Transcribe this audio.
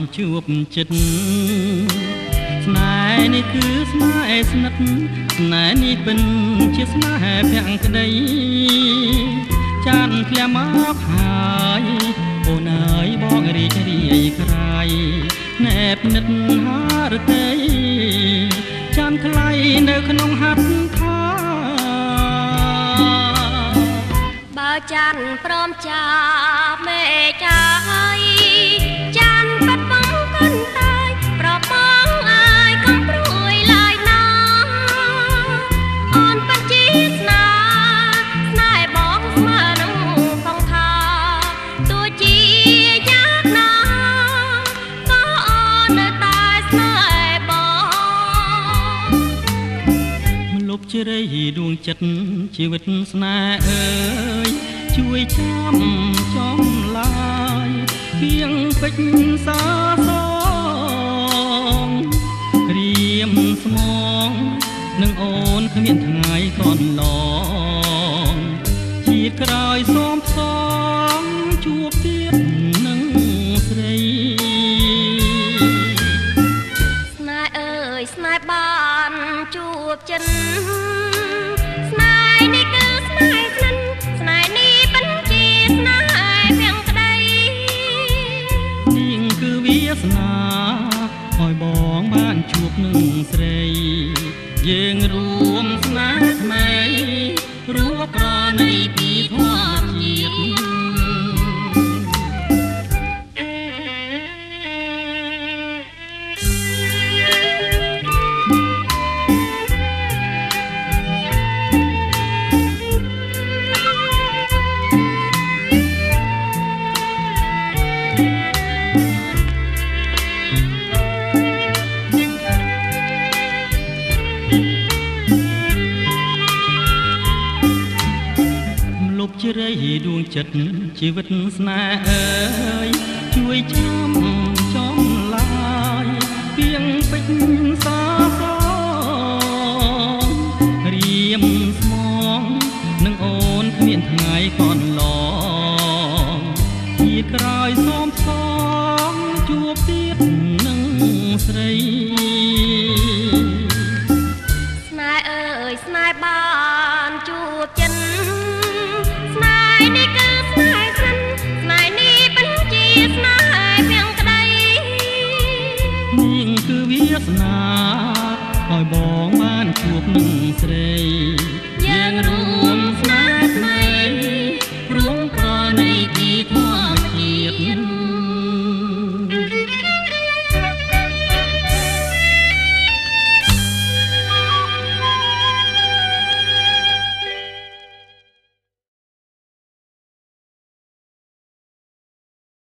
ស្នេហ៍បានជួបចិត្តស្នេហ៍នេះគឺស្នេហ៍ស្និទ្ធស្នេហ៍នេះពិនជាស្នេហ៍ភក្តីចានធ្លាមកហើយអូនអើយបងរីករាយក្រៃណែបនិតហារតីចានថ្លៃនៅក្នុងហាត់ថាបើច័ន្ទព្រមចាប់មេចាយ បជ្រៃដួងចិត្តជីវិតស្នេហ៍អើយជួយចាំចំឡាយគៀងពេជ្រសាសងក្រៀមស្មងនឹងអូនគ្មានថ្ងៃកនឡងជាតិក្រោយសូ សនាឲ្យបងបានជួបនឹងស្រី យើងរួមស្នេហ៍ថ្មីរួបប្រណីពីធម៌ បជ្រៃដួងចិត្តជីវិតស្នេហ៍អើយជួយចាំចំឡាយពីងពេជ្រសាសងរៀមស្មងនឹងអូនគ្មានថ្ងៃកនឡងជាក្រោយសូ វាសនាឲ្យបងបានជួបនឹងស្រីយើងរួមស្នេ